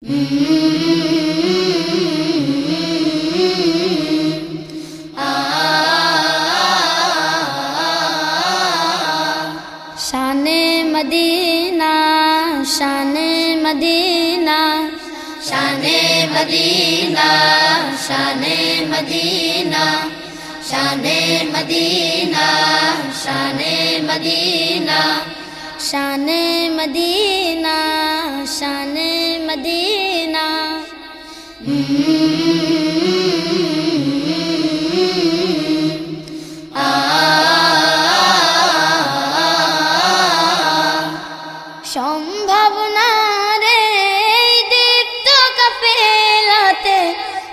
श Medina شان مدینہ شان Medina شان Medina شان Medina شان Medina. Medina.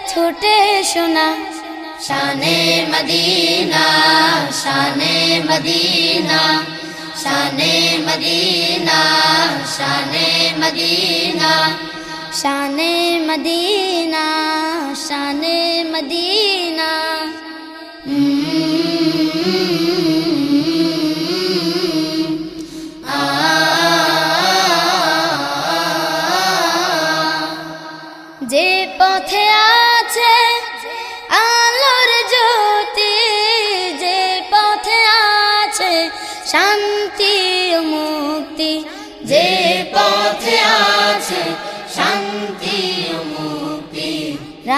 ছুটে শোনা শানে মদিনা শানে মদিনা শানে মদিনা শানে মদিনা। শানে মদিনা শানে মদিনা যে পথে আছে আলোর জ্যোতি যে পথে আছে শান্তি মুক্তি যে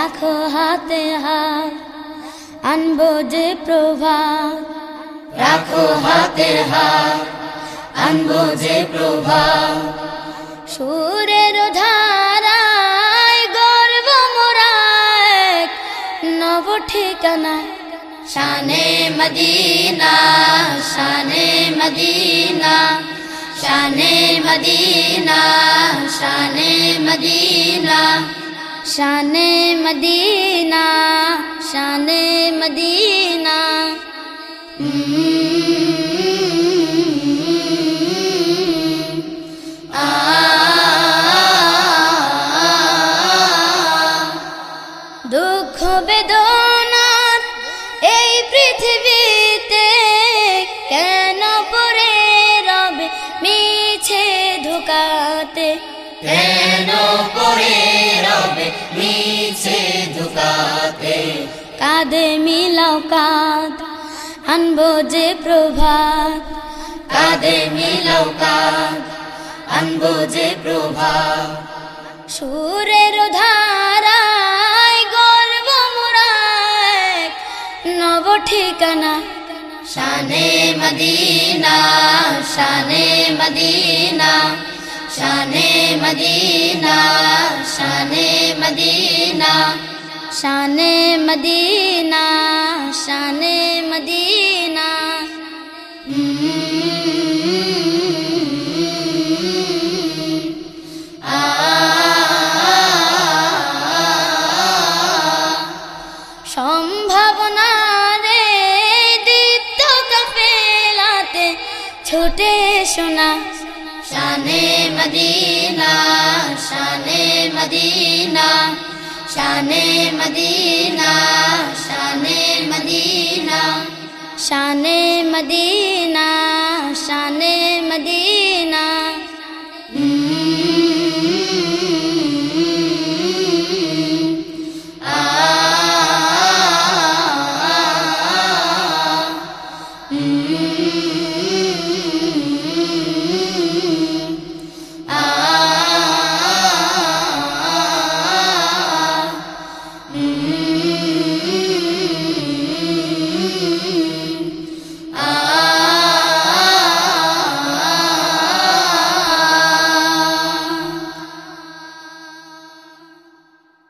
রাখো হাতে হাত আনব যে প্রভাত রাখো হাতে হাত আনব যে প্রভাত সুরের ধারায় গর্ব মোরাক নব ঠিকানা। শানে মদিনা শানে মদিনা শানে মদিনা শানে মদিনা। शान मदीना शान मदीना দুঃখ বেদনার এই পৃথিবীতে কেন পরে রবে মিছে ধোকাতে কেন মিছে ধুকাতে কাঁধে মিলাও কাঁধ আনব যে প্রভাত। কাঁধে মিলাও কাঁধ আনব যে প্রভাত। সুরের ধারায় গর্ব মোরাক নব ঠিকানা। শানে মদিনা শানে মদিনা শানে মদিনা শানে মদিনা শানে মদিনা শানে মদিনা। সম্ভাবনা রে দীপ্ত কাফেলাতে ছুটে শোনা শানে Medina. shane madina shane madina shane madina shane madina Mm-hmm.